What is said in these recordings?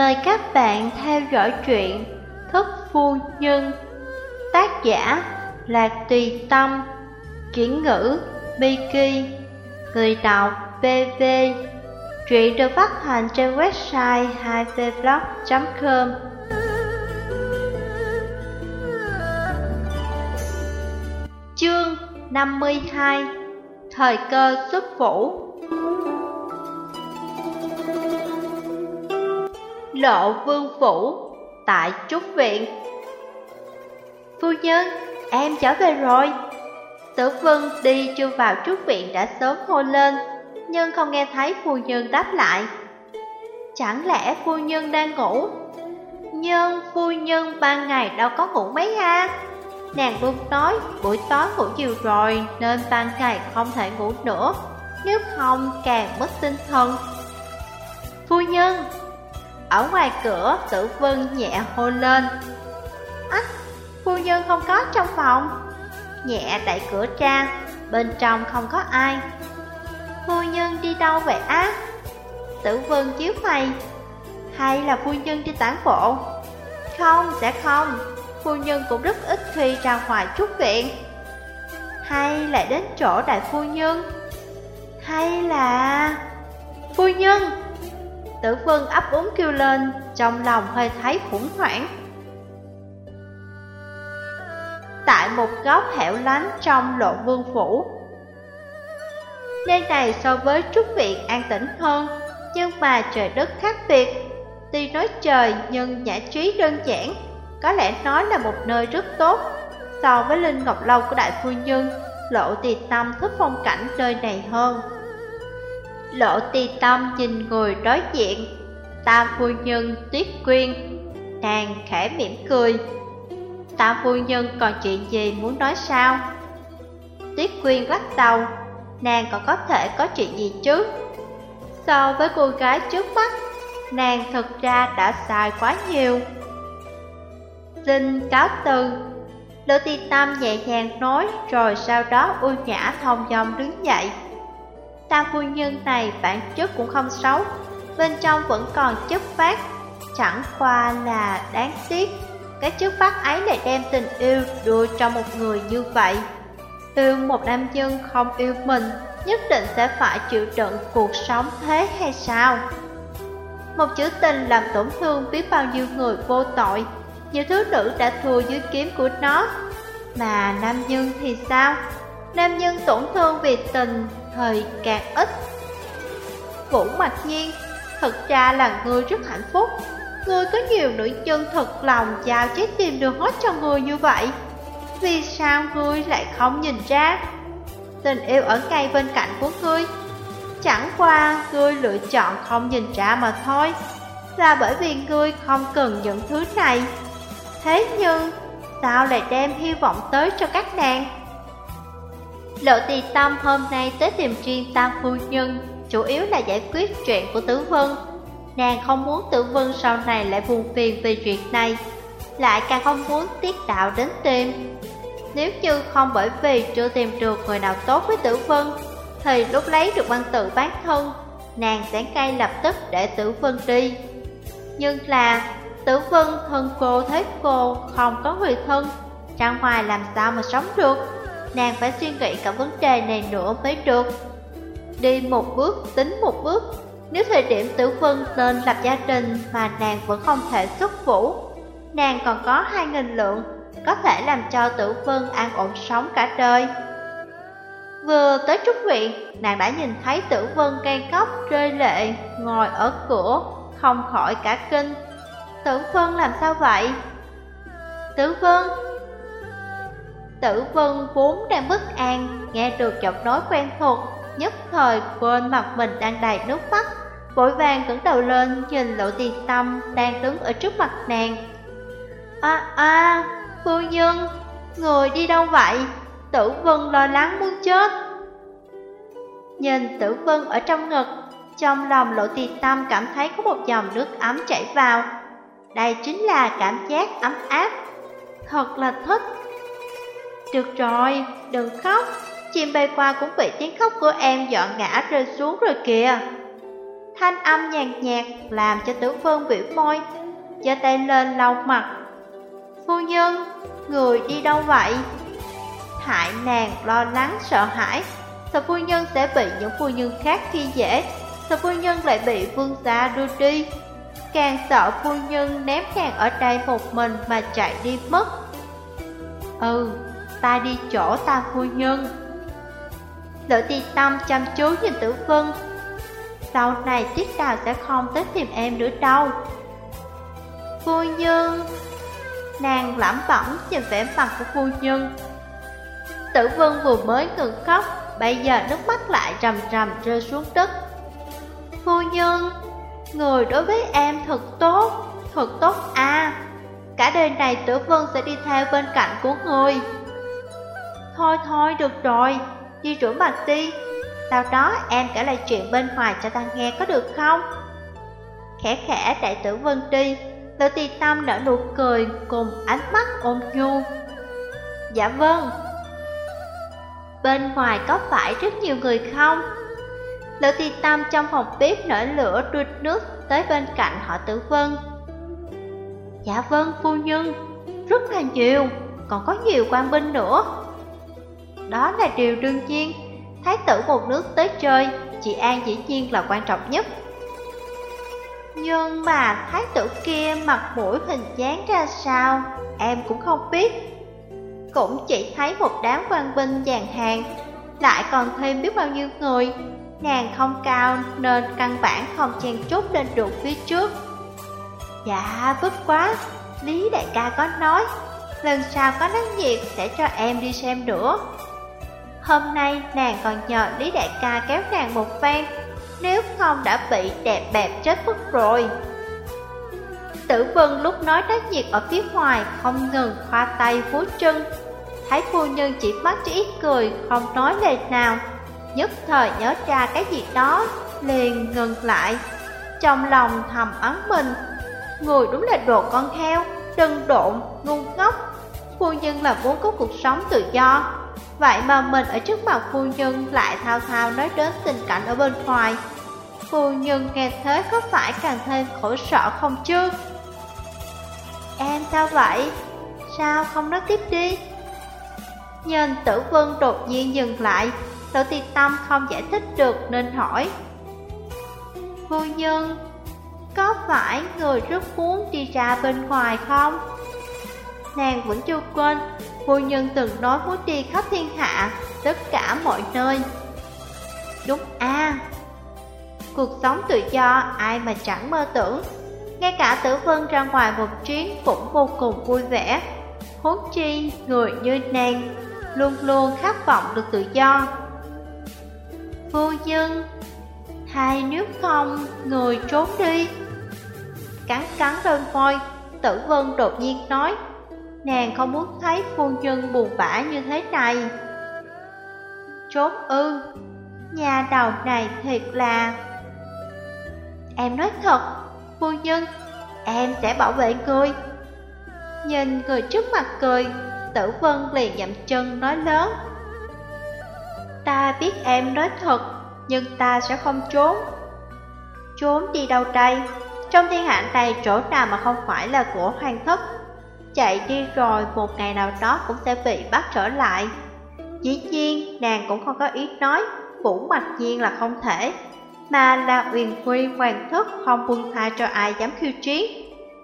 Mời các bạn theo dõi truyện Thức Phu Nhân. Tác giả Lạc Tùy Tâm. Chuyển ngữ Biki Người đọc BV Truyện được phát hành trên website 2vblog.com Chương 52 Thời cơ xuất vũ Lộ Vương Phủ Tại Trúc Viện. Phu nhân, em trở về rồi. Tử Vân đi chưa vào Trúc Viện đã sớm hô lên Nhưng không nghe thấy phu nhân đáp lại. Chẳng lẽ phu nhân đang ngủ? Nhưng phu nhân ban ngày đâu có ngủ mấy ha? Nàng luôn nói buổi tối ngủ nhiều rồi Nên ban ngày không thể ngủ nữa Nếu không càng mất tinh thần. Phu nhân ở ngoài cửa, tử vân nhẹ hô lên. Ách, phu nhân không có trong phòng. Nhẹ đẩy cửa ra, bên trong không có ai. Phu nhân đi đâu vậy á? Tử vân chiếu mày. Hay là phu nhân đi tản bộ? Không, sẽ không. Phu nhân cũng rất ít khi ra ngoài chút viện Hay lại đến chỗ đại phu nhân? Hay là... Phu nhân Tử Vân ấp úng kêu lên, trong lòng hơi thấy khủng hoảng. Tại một góc hẻo lánh trong lộ vương phủ. Nơi này so với trúc viện an tĩnh hơn Nhưng mà trời đất khác biệt. Tuy nói trời nhưng nhã trí đơn giản Có lẽ nói là một nơi rất tốt. So với Linh Ngọc Lâu của Đại Phu Nhân Lộ tì tâm thích phong cảnh nơi này hơn. Lộ ti tâm nhìn người đối diện. Tam phu nhân tuyết quyên Nàng khẽ mỉm cười. Tam phu nhân còn chuyện gì muốn nói sao? Tuyết quyên lắc đầu. Nàng còn có thể có chuyện gì chứ? So với cô gái trước mắt, Nàng thực ra đã xài quá nhiều. Linh cáo từ, Lộ ti tâm nhẹ nhàng nói, Rồi sau đó ưu nhã thông dong đứng dậy ta phu nhân này bản chất cũng không xấu, Bên trong vẫn còn chất phát Chẳng qua là đáng tiếc. Cái chất phát ấy lại đem tình yêu đưa cho một người như vậy. Yêu một nam nhân không yêu mình, Nhất định sẽ phải chịu đựng cuộc sống thế hay sao? Một chữ tình làm tổn thương biết bao nhiêu người vô tội. Nhiều thứ nữ đã thua dưới kiếm của nó. Mà nam nhân thì sao? Nam nhân tổn thương vì tình thời càng ít. Vũ mạch nhiên Thật ra là ngươi rất hạnh phúc. Ngươi có nhiều nữ nhân thật lòng giao trái tim được hết cho ngươi như vậy. Vì sao ngươi lại không nhìn ra? Tình yêu ở ngay bên cạnh của ngươi Chẳng qua ngươi lựa chọn không nhìn ra mà thôi, Là bởi vì ngươi không cần những thứ này. Thế nhưng, sao lại đem hy vọng tới cho các nàng? Lộ tì tâm hôm nay tới tìm chuyên tam phu nhân, Chủ yếu là giải quyết chuyện của Tử Vân. Nàng không muốn Tử Vân sau này lại buồn phiền về chuyện này, Lại càng không muốn tiết đạo đến tìm. Nếu như không bởi vì chưa tìm được người nào tốt với Tử Vân, Thì lúc lấy được băng tự bán thân, Nàng sẽ ngay lập tức để Tử Vân đi. Nhưng là Tử Vân thân cô, thế cô không có người thân Ra ngoài làm sao mà sống được? Nàng phải suy nghĩ cả vấn đề này nữa mới được. Đi một bước, tính một bước, nếu thời điểm tử vân tên lập gia đình mà nàng vẫn không thể xuất vũ, nàng còn có hai nghìn lượng, có thể làm cho tử vân an ổn sống cả đời. Vừa tới trúc viện, nàng đã nhìn thấy tử vân cây cốc rơi lệ, ngồi ở cửa, không khỏi cả kinh. Tử vân làm sao vậy? Tử vân, Tử Vân vốn đang bất an, nghe được giọng nói quen thuộc, nhất thời quên mặt mình đang đầy nước mắt, vội vàng ngẩng đầu lên nhìn Lộ Tiền Tâm đang đứng ở trước mặt nàng. A a, phu nhân, người đi đâu vậy? Tử Vân lo lắng muốn chết. Nhìn Tử Vân ở trong ngực, trong lòng Lộ Tiền Tâm cảm thấy có một dòng nước ấm chảy vào. Đây chính là cảm giác ấm áp, thật là thích. Được rồi, đừng khóc. Chim bay qua cũng bị tiếng khóc của em dọn ngã rơi xuống rồi kìa. Thanh âm nhàn nhạt làm cho tử vân biểu môi giơ tay lên lau mặt. Phu nhân, người đi đâu vậy? Hại nàng lo lắng sợ hãi. Sợ phu nhân sẽ bị những phu nhân khác khi dễ. Sợ phu nhân lại bị vương gia đưa đi. Càng sợ phu nhân ném nàng ở đây một mình mà chạy đi mất. Ừ, ta đi chỗ ta phu nhân. Lỡ ti tâm chăm chú nhìn tử vân, Sau này tiết đào sẽ không tới tìm em nữa đâu. Phu nhân, Nàng lẩm bẩm nhìn vẻ mặt của phu nhân. Tử vân vừa mới ngừng khóc, Bây giờ nước mắt lại rầm rầm rơi xuống đất. Phu nhân, Người đối với em thật tốt Thật tốt à. Cả đời này tử vân sẽ đi theo bên cạnh của người. Thôi thôi, được rồi. Đi rửa mặt đi Sau đó em kể lại chuyện bên ngoài cho ta nghe có được không? Khẽ khẽ đại tử vân đi Lữ tì tâm nở nụ cười cùng ánh mắt ôn nhu. Dạ vâng. Bên ngoài có phải rất nhiều người không? Lữ tì tâm trong phòng bếp nở lửa đuôi nước tới bên cạnh họ tử vân. Dạ vâng phu nhân. Rất là nhiều. Còn có nhiều quan binh nữa. Đó là điều đương nhiên Thái tử một nước tới chơi Chị An dĩ nhiên là quan trọng nhất nhưng mà thái tử kia mặt mũi hình dáng ra sao, em cũng không biết. Cũng chỉ thấy một đám quan binh dàn hàng, lại còn thêm biết bao nhiêu người. Nàng không cao nên căn bản không chen chút lên được phía trước. Dạ, vất quá, Lý đại ca có nói, lần sau có nắng nhiệt sẽ cho em đi xem nữa. Hôm nay nàng còn nhờ Lý đại ca kéo nàng một phen nếu không đã bị đẹp bẹp chết mất rồi. Tử Vân lúc nói tác nhiệt ở phía ngoài không ngừng khoa tay vú chân. Thấy phu nhân chỉ mắt chỉ ít cười, không nói lời nào. Nhất thời nhớ ra cái gì đó, liền ngừng lại. Trong lòng thầm ấn mình, người đúng là đồ con heo, đừng độn, ngu ngốc. Phu nhân là muốn có cuộc sống tự do. Vậy mà mình ở trước mặt phu nhân lại thao thao nói đến tình cảnh ở bên ngoài. Phu nhân nghe thế có phải càng thêm khổ sợ không chứ? Em sao vậy? Sao không nói tiếp đi? Nhìn tử vân đột nhiên dừng lại Tổ tiên tâm không giải thích được nên hỏi Phu nhân, Có phải người rất muốn đi ra bên ngoài không? Nàng vẫn chưa quên Phu nhân từng nói muốn đi khắp thiên hạ, Tất cả mọi nơi. Đúng à Cuộc sống tự do, ai mà chẳng mơ tưởng. Ngay cả tử vân ra ngoài một chuyến cũng vô cùng vui vẻ. Huống chi, người như nàng Luôn luôn khát vọng được tự do. Phu nhân Hay nếu không người trốn đi. Cắn cắn đôi môi, Tử vân đột nhiên nói Nàng không muốn thấy phu nhân buồn bã như thế này Trốn ư Nhà đầu này thiệt là Em nói thật, phu nhân, em sẽ bảo vệ người. Nhìn người trước mặt cười, tử vân liền dậm chân nói lớn. Ta biết em nói thật, nhưng ta sẽ không trốn. Trốn đi đâu đây? Trong thiên hạ này chỗ nào mà không phải là của hoàng thất? Chạy đi rồi một ngày nào đó cũng sẽ bị bắt trở lại. Dĩ nhiên, nàng cũng không có ý nói, Vũ Mạch Nhiên là không thể mà là quyền quy hoàng thất không buông tha cho ai dám khiêu chiến.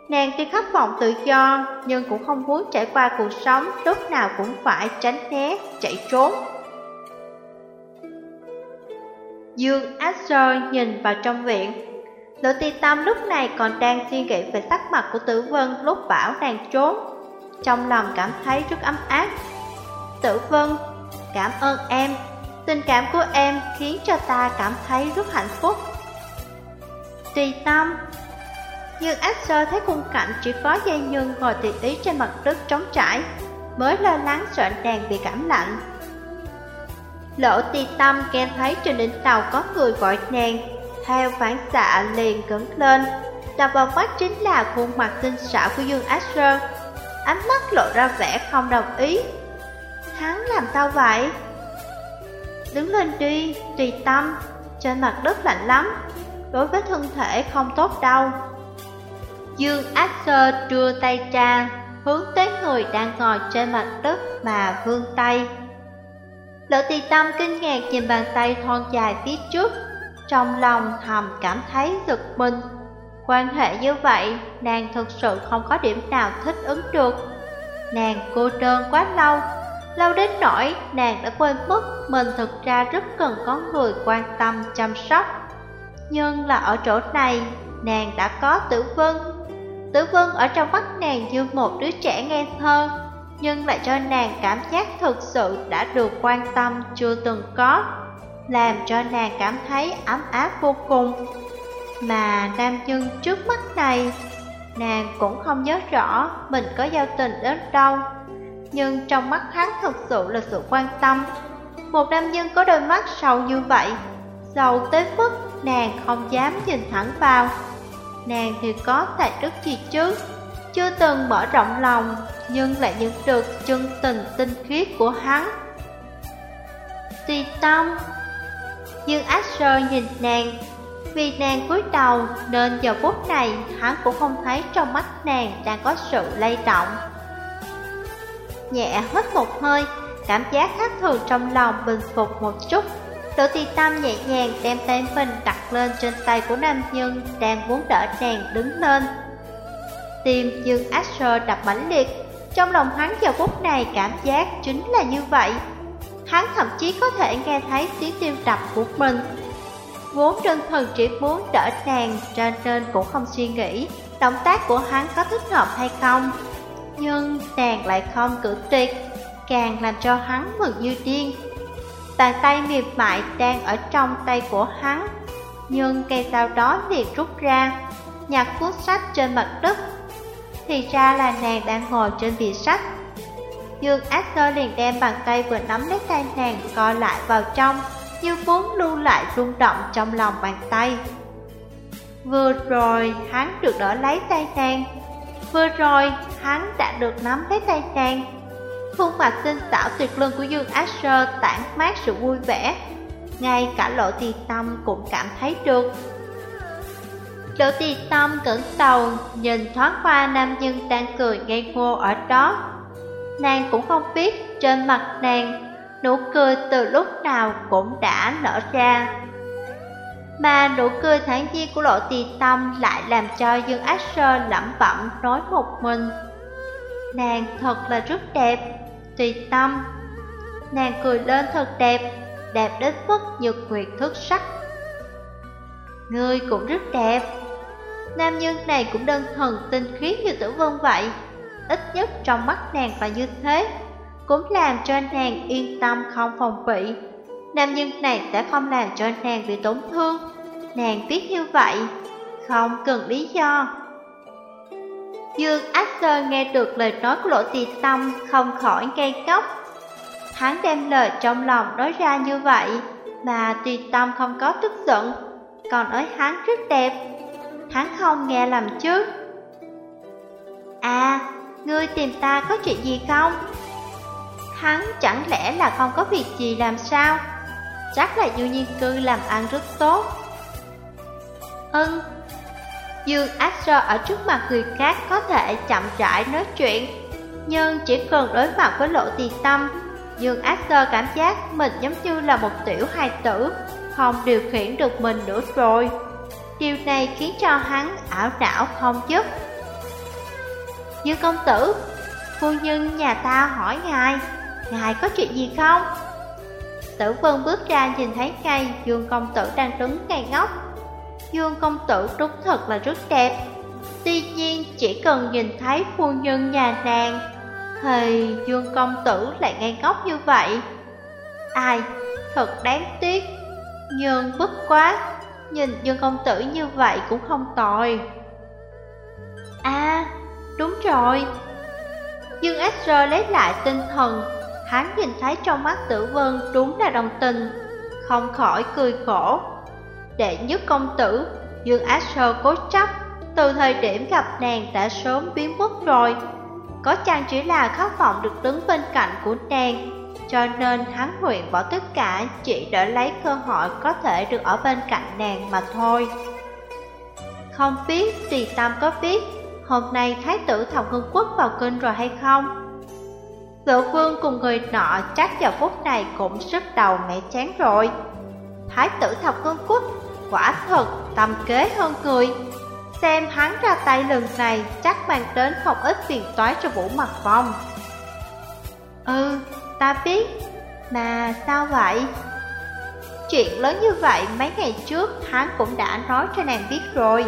Nàng tuy khát vọng tự do, nhưng cũng không muốn trải qua cuộc sống lúc nào cũng phải tránh né, chạy trốn. Dương Asher nhìn vào trong viện. Lỗ ti tâm lúc này còn đang suy nghĩ về sắc mặt của tử vân lúc bảo nàng trốn. Trong lòng cảm thấy rất ấm áp. Tử vân, cảm ơn em Tình cảm của em khiến cho ta cảm thấy rất hạnh phúc Tùy tâm Nhưng Axel thấy khung cảnh chỉ có dây nhân ngồi tùy ý trên mặt đất trống trải Mới lo lắng sợ nàng bị cảm lạnh Lỗ tì tâm nghe thấy trên đỉnh tàu có người gọi nàng theo phản xạ liền cứng lên Đập vào mắt chính là khuôn mặt tinh xảo của Dương Asher Ánh mắt lộ ra vẻ không đồng ý Hắn làm sao vậy? Đứng lên đi, tùy tâm Trên mặt đất lạnh lắm đối với thân thể không tốt đâu. Dương Asher Sơ đưa tay ra, hướng tới người đang ngồi trên mặt đất mà vươn tay. Lỡ tì tâm kinh ngạc nhìn bàn tay thon dài phía trước, trong lòng thầm cảm thấy giật mình. Quan hệ như vậy, nàng thực sự không có điểm nào thích ứng được. Nàng cô đơn quá lâu, lâu đến nỗi nàng đã quên mất mình thực ra rất cần có người quan tâm chăm sóc. Nhưng là ở chỗ này, nàng đã có tử vân. Tử vân ở trong mắt nàng như một đứa trẻ nghe thơ, nhưng lại cho nàng cảm giác thực sự đã được quan tâm chưa từng có, làm cho nàng cảm thấy ấm áp vô cùng. Mà nam nhân trước mắt này, nàng cũng không nhớ rõ mình có giao tình đến đâu, nhưng trong mắt hắn thực sự là sự quan tâm. Một nam nhân có đôi mắt sâu như vậy, sâu tới mức nàng không dám nhìn thẳng vào. Nàng thì có tài đức gì chứ, chưa từng mở rộng lòng, nhưng lại nhận được chân tình tinh khiết của hắn. Tùy tâm nhưng Asher nhìn nàng Vì nàng cúi đầu nên giờ phút này hắn cũng không thấy trong mắt nàng đang có sự lay động. Nhẹ hít một hơi, cảm giác khác thường trong lòng bình phục một chút. Đỗ tì tâm nhẹ nhàng đem tay mình đặt lên trên tay của nam nhân đang muốn đỡ nàng đứng lên. Tim Dương Asher đập mãnh liệt Trong lòng hắn giờ phút này cảm giác chính là như vậy. Hắn thậm chí có thể nghe thấy tiếng tim đập của mình. Vốn đơn thần chỉ muốn đỡ nàng, cho nên cũng không suy nghĩ Động tác của hắn có thích hợp hay không. Nhưng nàng lại không cử tuyệt, Càng làm cho hắn mừng như điên. Bàn tay mềm mại đang ở trong tay của hắn, Nhưng cây sau đó liền rút ra, Nhặt cuốn sách trên mặt đất. Thì ra là nàng đang ngồi trên bìa sách Dương Ác Tơ liền đem bàn tay vừa nắm lấy tay nàng co lại vào trong, Như muốn lưu lại rung động trong lòng bàn tay. Vừa rồi hắn được đỡ lấy tay nàng, Vừa rồi hắn đã được nắm lấy tay nàng. Khuôn mặt xinh xảo tuyệt luân của Dương Asher tản mát sự vui vẻ, Ngay cả lộ tì tâm cũng cảm thấy được. Lộ tì tâm cẩn đầu nhìn thoáng qua nam nhân đang cười ngây ngô ở đó. Nàng cũng không biết trên mặt nàng nụ cười từ lúc nào cũng đã nở ra. Mà nụ cười thản nhiên của lộ tì tâm lại làm cho Dương ác sơ lẩm bẩm nói một mình. Nàng thật là rất đẹp, tùy tâm. Nàng cười lên thật đẹp, đẹp đến mức nhược nguyệt thức sắc. Ngươi cũng rất đẹp. Nam nhân này cũng đơn thuần tinh khiết như tử vân vậy ít nhất trong mắt nàng là như thế, cũng làm cho nàng yên tâm không phòng bị. Nam nhân này sẽ không làm cho nàng bị tổn thương. Nàng biết như vậy, không cần lý do. Dương Ác Sơn nghe được lời nói của Lỗ Tì Tâm không khỏi ngay góc Hắn đem lời trong lòng nói ra như vậy, mà Tì Tâm không có tức giận, còn nói hắn rất đẹp. Hắn không nghe lầm chứ. À, Ngươi tìm ta có chuyện gì không? Hắn chẳng lẽ là không có việc gì làm sao? Chắc là du nhiên cư làm ăn rất tốt Ân Dương Ác Sơ ở trước mặt người khác có thể chậm rãi nói chuyện, Nhưng chỉ cần đối mặt với lộ tì tâm, Dương Ác Sơ cảm giác mình giống như là một tiểu hài tử, Không điều khiển được mình nữa rồi Điều này khiến cho hắn ảo não không dứt như công tử, phu nhân nhà ta hỏi ngài, ngài có chuyện gì không? Tử vân bước ra nhìn thấy ngay Dương công tử đang đứng ngay ngốc. Dương công tử đúng thật là rất đẹp. Tuy nhiên chỉ cần nhìn thấy phu nhân nhà nàng, thì Dương công tử lại ngay ngốc như vậy. Ai, thật đáng tiếc. Nhưng bất quá, nhìn Dương công tử như vậy cũng không tồi. À, Đúng rồi. Dương Asher lấy lại tinh thần. Hắn nhìn thấy trong mắt tử vân đúng là đồng tình, Không khỏi cười khổ. Đệ nhất công tử Dương Asher cố chấp, Từ thời điểm gặp nàng đã sớm biến mất rồi. Có chăng chỉ là khát vọng được đứng bên cạnh của nàng, Cho nên hắn nguyện bỏ tất cả, Chỉ để lấy cơ hội có thể được ở bên cạnh nàng mà thôi. Không biết Tùy Tâm có biết hôm nay Thái tử Thập Ngân Quốc vào kinh rồi hay không? Lộ vương cùng người nọ chắc vào phút này cũng sức đầu mẹ chán rồi Thái tử Thập Ngân Quốc quả thật tâm kế hơn người Xem hắn ra tay lần này chắc mang đến không ít phiền toái cho Vũ Mặt Phong Ừ, ta biết Mà sao vậy? Chuyện lớn như vậy mấy ngày trước hắn cũng đã nói cho nàng biết rồi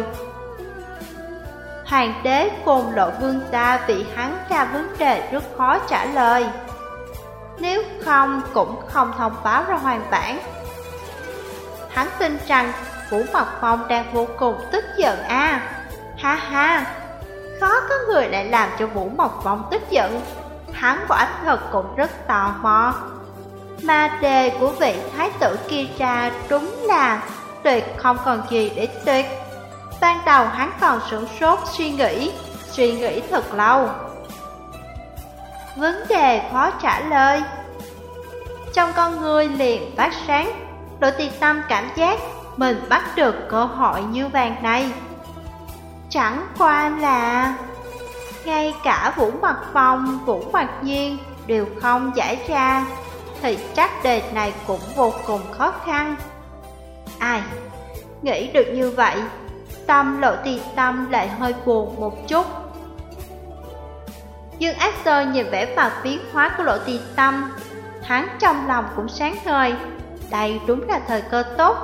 Hoàng đế cùng lộ vương ta bị hắn ra vấn đề rất khó trả lời. Nếu không cũng không thông báo ra hoàng bản. Hắn tin rằng Vũ mộc Phong đang vô cùng tức giận a Ha ha, Khó có người lại làm cho Vũ mộc Phong tức giận. Hắn quả thật cũng rất tò mò. Mà đề của vị thái tử kia ra đúng là Tuyệt không còn gì để tuyệt. Ban đầu hắn còn sửng sốt suy nghĩ, suy nghĩ thật lâu. Vấn đề khó trả lời. Trong con người liền phát sáng, đội tì tâm cảm giác mình bắt được cơ hội như vàng này. Chẳng qua là... Ngay cả Vũ Mặt Phong, Vũ Mặt Nhiên đều không giải ra, thì chắc đề này cũng vô cùng khó khăn. Ai, nghĩ được như vậy Tâm, lộ tì tâm lại hơi buồn một chút. Dương Ác Sơ nhìn vẻ mặt biến hóa của lộ tì tâm. Hắn trong lòng cũng sáng ngời. Đây đúng là thời cơ tốt,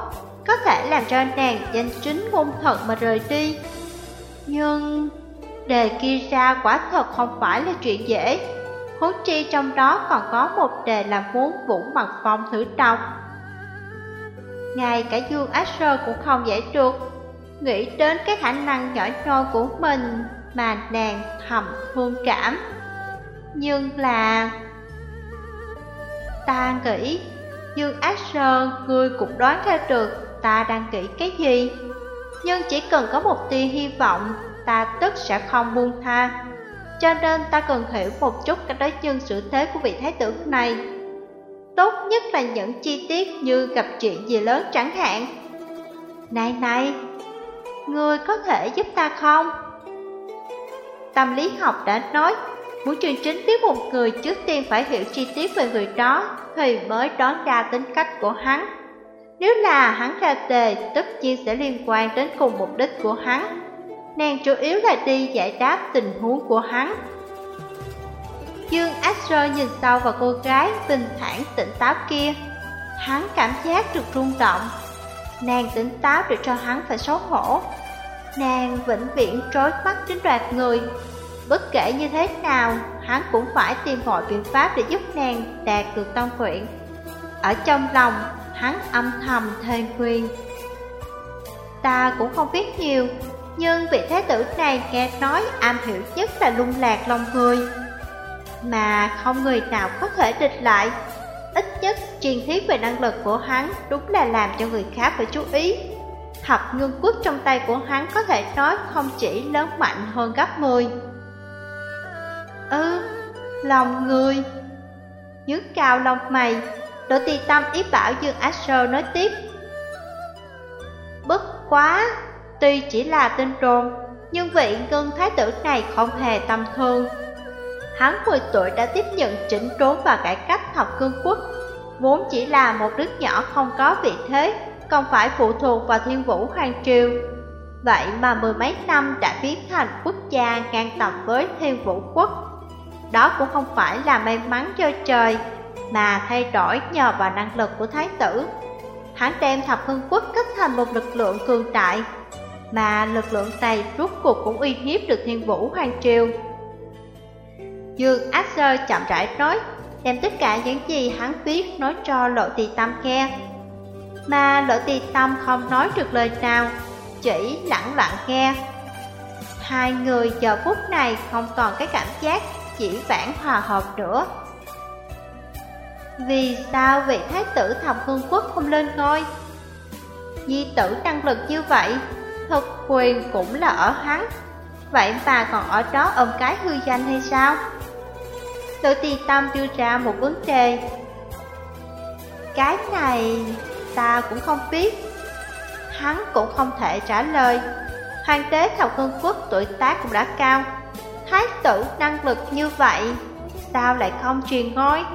Có thể làm cho nàng danh chính ngôn thật mà rời đi. Nhưng đề kia ra quả thật không phải là chuyện dễ. Huống chi trong đó còn có một đề là muốn Vũ Mặt Phong thử đọc Ngay cả Dương Ác Sơ cũng không giải được. Nghĩ đến cái khả năng nhỏ nhoi của mình mà nàng thầm thương cảm. Nhưng là... Ta nghĩ, Dương Ác Sơn, ngươi cũng đoán ra được ta đang nghĩ cái gì. Nhưng chỉ cần có một tia hy vọng, ta tức sẽ không buông tha. Cho nên ta cần hiểu một chút cái đối nhân sự thế của vị thái tử này. Tốt nhất là những chi tiết như gặp chuyện gì lớn chẳng hạn. Này này, Ngươi có thể giúp ta không? Tâm lý học đã nói, muốn chương chính biết một người trước tiên phải hiểu chi tiết về người đó thì mới đoán ra tính cách của hắn. Nếu là hắn ra tề, tất nhiên sẽ liên quan đến cùng mục đích của hắn. Nàng chủ yếu là đi giải đáp tình huống của hắn. Dương Astro nhìn sâu vào cô gái bình thản tỉnh táo kia. Hắn cảm giác được rung động, Nàng tỉnh táo để cho hắn phải xấu hổ. Nàng vĩnh viễn trối mắt đến đoạt người. Bất kể như thế nào, hắn cũng phải tìm mọi biện pháp để giúp nàng đạt được tâm nguyện. Ở trong lòng, hắn âm thầm thề quyền Ta cũng không biết nhiều Nhưng vị thái tử này nghe nói am hiểu nhất là lung lạc lòng người. Mà không người nào có thể địch lại. Ít nhất truyền thuyết về năng lực của hắn đúng là làm cho người khác phải chú ý. Thập ngưng quốc trong tay của hắn có thể nói không chỉ lớn mạnh hơn gấp 10. Ừ, lòng người. Nhướng cao lòng mày, Đỗ tì tâm ý bảo Dương Asher nói tiếp. Bất quá, tuy chỉ là tên đồn, nhưng vị ngân thái tử này không hề tầm thường. Hắn 10 tuổi đã tiếp nhận chỉnh đốn và cải cách thập cương quốc. Vốn chỉ là một đứa nhỏ không có vị thế Không phải phụ thuộc vào thiên vũ hoàng triều. Vậy mà mười mấy năm đã biến thành quốc gia ngang tầm với thiên vũ quốc. Đó cũng không phải là may mắn cho trời, Mà thay đổi nhờ vào năng lực của thái tử. Hắn đem thập hương quốc kết thành một lực lượng cường đại, Mà lực lượng này rút cuộc cũng uy hiếp được thiên vũ hoàng triều. Dương Ác Sơ chậm rãi nói, đem tất cả những gì hắn biết nói cho lộ tì tâm nghe. Mà lộ tì tâm không nói được lời nào, chỉ lặng lặng nghe. Hai người giờ phút này không còn cái cảm giác chỉ vãn hòa hợp nữa. Vì sao vị thái tử thầm hương quốc không lên ngôi? Di tử năng lực như vậy, thực quyền cũng là ở hắn. Vậy mà còn ở đó ôm cái hư danh hay sao? Tự tì tâm đưa ra một vấn đề. Cái này ta cũng không biết. Hắn cũng không thể trả lời. Hoàng đế Thảo Cương Quốc tuổi tác cũng đã cao. Thái tử năng lực như vậy, Sao lại không truyền ngôi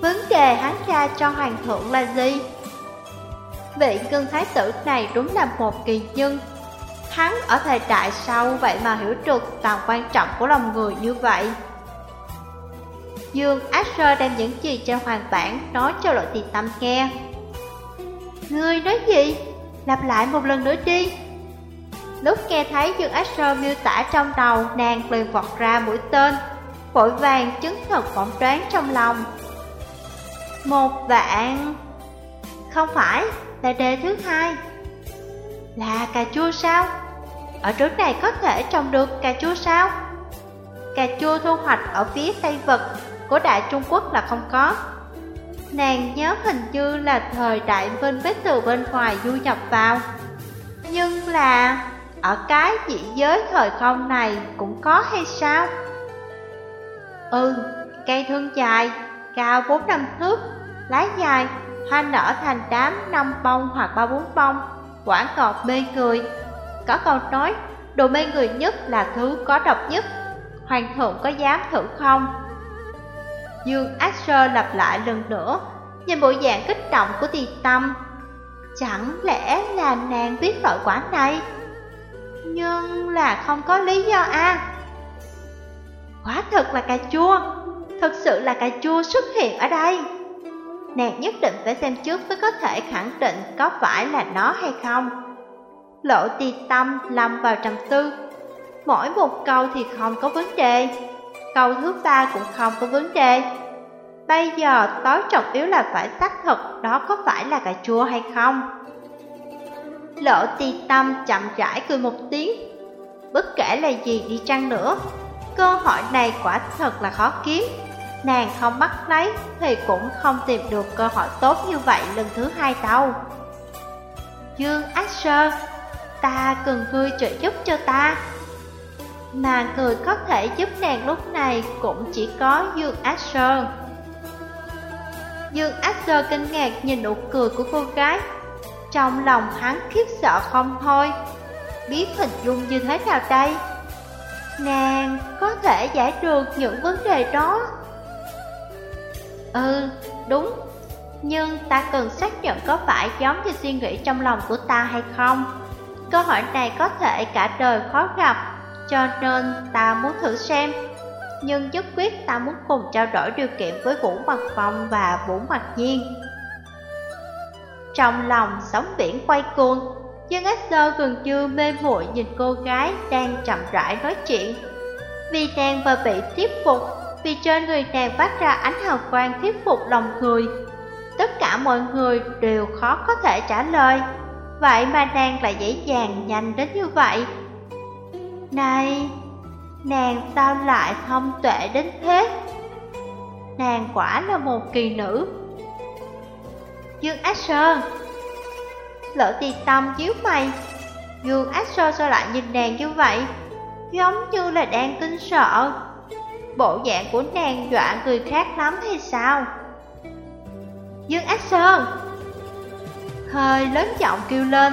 Vấn đề hắn ra cho hoàng thượng là gì? Vị cưng thái tử này đúng là một kỳ nhân. Hắn ở thời đại sau vậy mà hiểu được tầm quan trọng của lòng người như vậy. Dương Asher đem những gì trên hoàng bản nói cho lộ tiền tâm nghe Ngươi nói gì? Lặp lại một lần nữa đi Lúc nghe thấy Dương Asher miêu tả trong đầu Nàng liền vọt ra mũi tên Vội vàng chứng thật phỏng đoán trong lòng Một vạn Không phải, là đề thứ hai Là cà chua sao? Ở trước này có thể trồng được cà chua sao? Cà chua thu hoạch ở phía Tây Vực của Đại Trung Quốc là không có Nàng nhớ hình như là thời đại vinh vết từ bên ngoài du nhập vào Nhưng là ở cái dị giới thời không này cũng có hay sao? Ừ, cây thương dài, cao 4 năm thước, lá dài, hoa nở thành đám năm bông hoặc ba bốn bông, quả ngọt mê người. Có câu nói, đồ mê người nhất là thứ có độc nhất. Hoàng thượng có dám thử không? Dương Asher lặp lại lần nữa, nhìn bộ dạng kích động của tì tâm. Chẳng lẽ là nàng biết loại quả này? Nhưng là không có lý do à Quả thật là cà chua Thật sự là cà chua xuất hiện ở đây Nàng nhất định phải xem trước mới có thể khẳng định có phải là nó hay không Lộ tì tâm lâm vào trầm tư Mỗi một câu thì không có vấn đề Câu thứ ba cũng không có vấn đề. Bây giờ tối trọng yếu là phải xác thực đó có phải là cà chua hay không. Lộ tì tâm chậm rãi cười một tiếng. Bất kể là gì đi chăng nữa, Cơ hội này quả thật là khó kiếm. Nàng không bắt lấy thì cũng không tìm được cơ hội tốt như vậy lần thứ hai đâu. Dương Asher Ta cần ngươi trợ giúp cho ta. Mà người có thể giúp nàng lúc này cũng chỉ có Dương Ác Sơn. Dương Ác Sơn kinh ngạc nhìn nụ cười của cô gái. Trong lòng hắn khiếp sợ không thôi. Biết hình dung như thế nào đây? Nàng có thể giải được những vấn đề đó. Ừ, đúng. Nhưng ta cần xác nhận có phải giống như suy nghĩ trong lòng của ta hay không? Câu hỏi này có thể cả đời khó gặp. Cho nên ta muốn thử xem. Nhưng nhất quyết ta muốn cùng trao đổi điều kiện với Vũ Mặt Phong và Vũ Mặt Nhiên. Trong lòng sóng biển quay cuồng Dương Ác Sơ gần như mê muội nhìn cô gái đang chậm rãi nói chuyện. Vì nàng và bị thuyết phục, Vì trên người nàng phát ra ánh hào quang thuyết phục lòng người, Tất cả mọi người đều khó có thể trả lời. Vậy mà nàng lại dễ dàng nhanh đến như vậy. Này, nàng sao lại thông tuệ đến thế? Nàng quả là một kỳ nữ. Dương Ác Sơn Lỡ tì tâm chiếu mày. Dương Ác Sơn sao lại nhìn nàng như vậy? Giống như là đang kinh sợ. Bộ dạng của nàng dọa người khác lắm hay sao? Dương Ác Sơn Hơi lớn giọng kêu lên.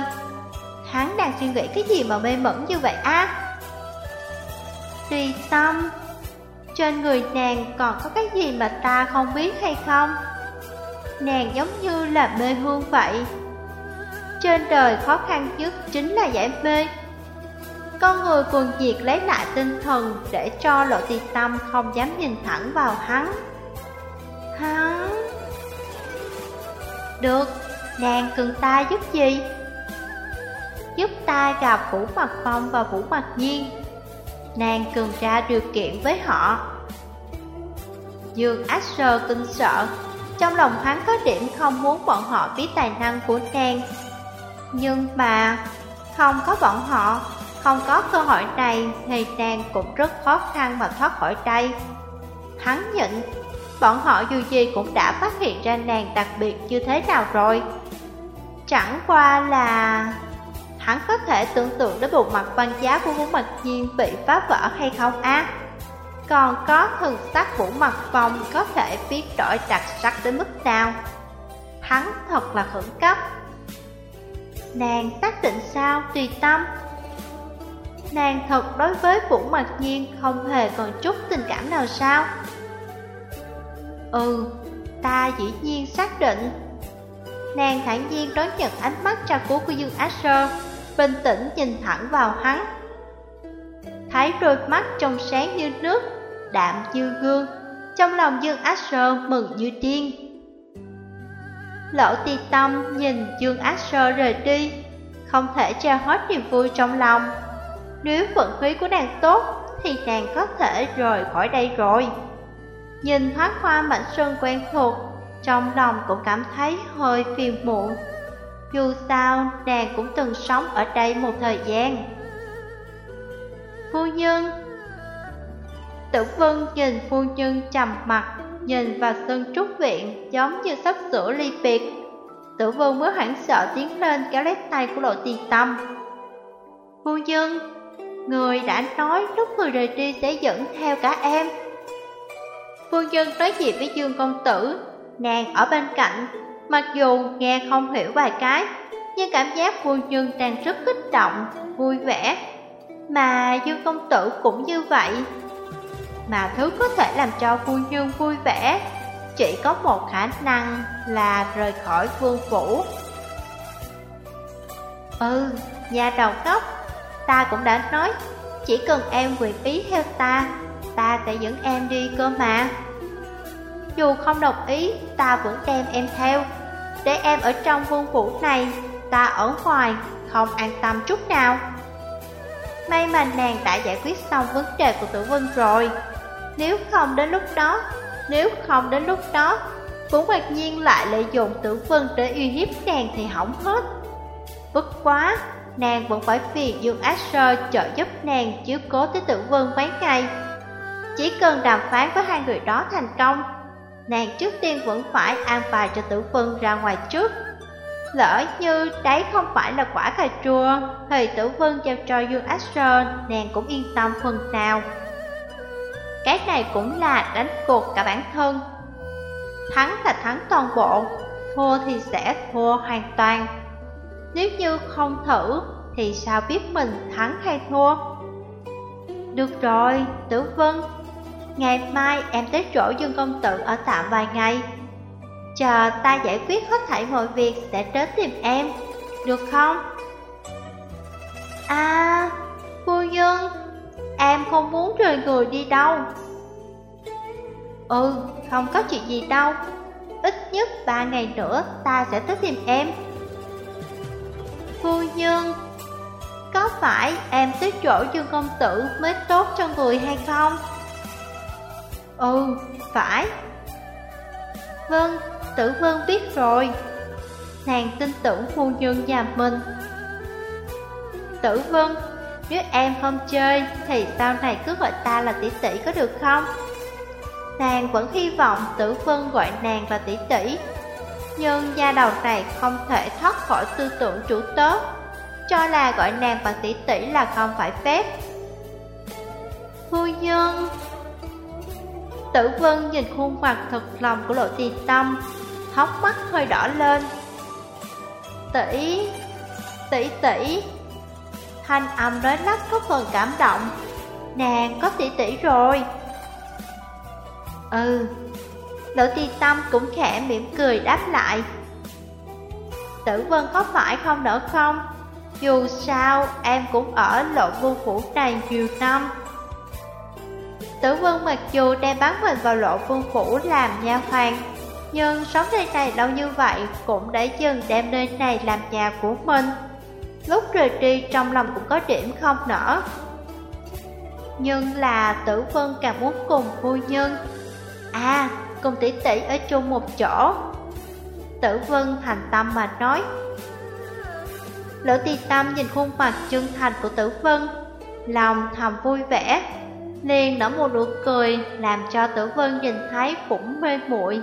Hắn đang suy nghĩ cái gì mà mê mẩn như vậy á? Tùy tâm Trên người nàng còn có cái gì mà ta không biết hay không nàng giống như là mê hương vậy. Trên đời khó khăn nhất chính là giải mê. Con người cuồng diệt lấy lại tinh thần để cho lộ tì tâm không dám nhìn thẳng vào hắn. Hắn... Được, nàng cần ta giúp gì? Giúp ta gặp Vũ Mặt Phong và Vũ Mặt Nhiên. Nàng cần ra điều kiện với họ. Dương Asher kinh sợ, trong lòng hắn có điểm không muốn bọn họ biết tài năng của nàng. Nhưng mà, không có bọn họ, Không có cơ hội này thì nàng cũng rất khó khăn mà thoát khỏi đây. Hắn nhịn, Bọn họ dù gì cũng đã phát hiện ra nàng đặc biệt như thế nào rồi. Chẳng qua là... Hắn có thể tưởng tượng đến bộ mặt văn giá của Vũ mặt Nhiên bị phá vỡ hay không á? còn có thần sắc vũ mặt phong có thể biến đổi đặc sắc đến mức nào. Hắn thật là khẩn cấp. Nàng xác định sao tùy tâm Nàng thật đối với Vũ Mặc Nhiên không hề còn chút tình cảm nào sao Ừ, ta dĩ nhiên xác định Nàng thản nhiên đón nhận ánh mắt trà cú của Dương Asher Bình tĩnh nhìn thẳng vào hắn. Thấy đôi mắt trong sáng như nước, Đạm như gương, Trong lòng Dương Asher mừng như điên. Lỗ ti tâm nhìn Dương Asher rời đi, Không thể che hết niềm vui trong lòng. Nếu vận khí của nàng tốt, Thì nàng có thể rời khỏi đây rồi. Nhìn thoáng hoa mảnh sơn quen thuộc, Trong lòng cũng cảm thấy hơi phiền muộn. Dù sao, nàng cũng từng sống ở đây một thời gian. Phu nhân. Tử Vân nhìn phu nhân trầm mặt, Nhìn vào sân trúc viện giống như sắp sửa ly biệt. Tử Vân mới hoảng sợ tiến lên kéo lấy tay của lộ tiền tâm. Phu nhân, Người đã nói lúc người rời đi sẽ dẫn theo cả em. Phu nhân nói chuyện với Dương Công Tử? Nàng ở bên cạnh. Mặc dù nghe không hiểu vài cái Nhưng cảm giác phu nhân đang rất kích động, vui vẻ. Mà Dương Công Tử cũng như vậy. Mà thứ có thể làm cho phu nhân vui vẻ Chỉ có một khả năng là rời khỏi vương phủ. Ừ, nhà đầu ngốc Ta cũng đã nói Chỉ cần em quyền ý theo ta ta sẽ dẫn em đi cơ mà. Dù không đồng ý, ta vẫn đem em theo. Để em ở trong vương phủ này, ta ở ngoài, không an tâm chút nào. May mà nàng đã giải quyết xong vấn đề của tử vân rồi. Nếu không đến lúc đó, nếu không đến lúc đó Vũ Mạc Nhiên lại lợi dụng tử vân để uy hiếp nàng thì hỏng hết. Bất quá, nàng vẫn phải phiền Dương Asher trợ giúp nàng chiếu cố tới tử vân mấy ngày. Chỉ cần đàm phán với hai người đó thành công, nàng trước tiên vẫn phải an bài cho tử vân ra ngoài trước. Lỡ như đấy không phải là quả cà chua, thì tử vân giao cho Dương Asher, nàng cũng yên tâm phần nào. Cái này cũng là đánh cuộc cả bản thân. Thắng là thắng toàn bộ, thua thì sẽ thua hoàn toàn. Nếu như không thử, thì sao biết mình thắng hay thua? Được rồi, tử vân, Ngày mai em tới chỗ Dương Công Tử ở tạm vài ngày Chờ ta giải quyết hết thảy mọi việc sẽ đến tìm em Được không? À, phu nhân Em không muốn rời người đi đâu Ừ, không có chuyện gì đâu Ít nhất ba ngày nữa ta sẽ tới tìm em Phu nhân Có phải em tới chỗ Dương Công Tử mới tốt cho người hay không? Ừ, phải. Vâng, tử vân biết rồi. Nàng tin tưởng phu nhân nhà mình. Tử vân, nếu em không chơi Thì sau này cứ gọi ta là tỷ tỷ có được không? Nàng vẫn hy vọng tử vân gọi nàng là tỷ tỷ. Nhưng gia đầu này không thể thoát khỏi tư tưởng chủ tớ. Cho là gọi nàng bằng tỷ tỷ là không phải phép. Phu nhân Tử Vân nhìn khuôn mặt thật lòng của lộ Tì tâm Hóc mắt hơi đỏ lên. Tỷ, tỷ tỷ. Thanh âm nói lắp có phần cảm động. Nàng có tỷ tỷ rồi. Ừ Lộ Tì tâm cũng khẽ mỉm cười đáp lại. Tử Vân có phải không nữa không? Dù sao em cũng ở lộ vương phủ này nhiều năm. Tử Vân mặc dù đem bán mình vào lộ vương phủ làm nha hoàng Nhưng sống nơi này lâu như vậy cũng đã dừng đem nơi này làm nhà của mình. Lúc rời đi trong lòng cũng có điểm không nở. Nhưng là tử vân càng muốn cùng phu nhân. À, cùng tỷ tỷ ở chung một chỗ. Tử vân thành tâm mà nói. Lỡ tì tâm nhìn khuôn mặt chân thành của tử vân Lòng thầm vui vẻ liền nở một nụ cười làm cho tử vân nhìn thấy cũng mê muội.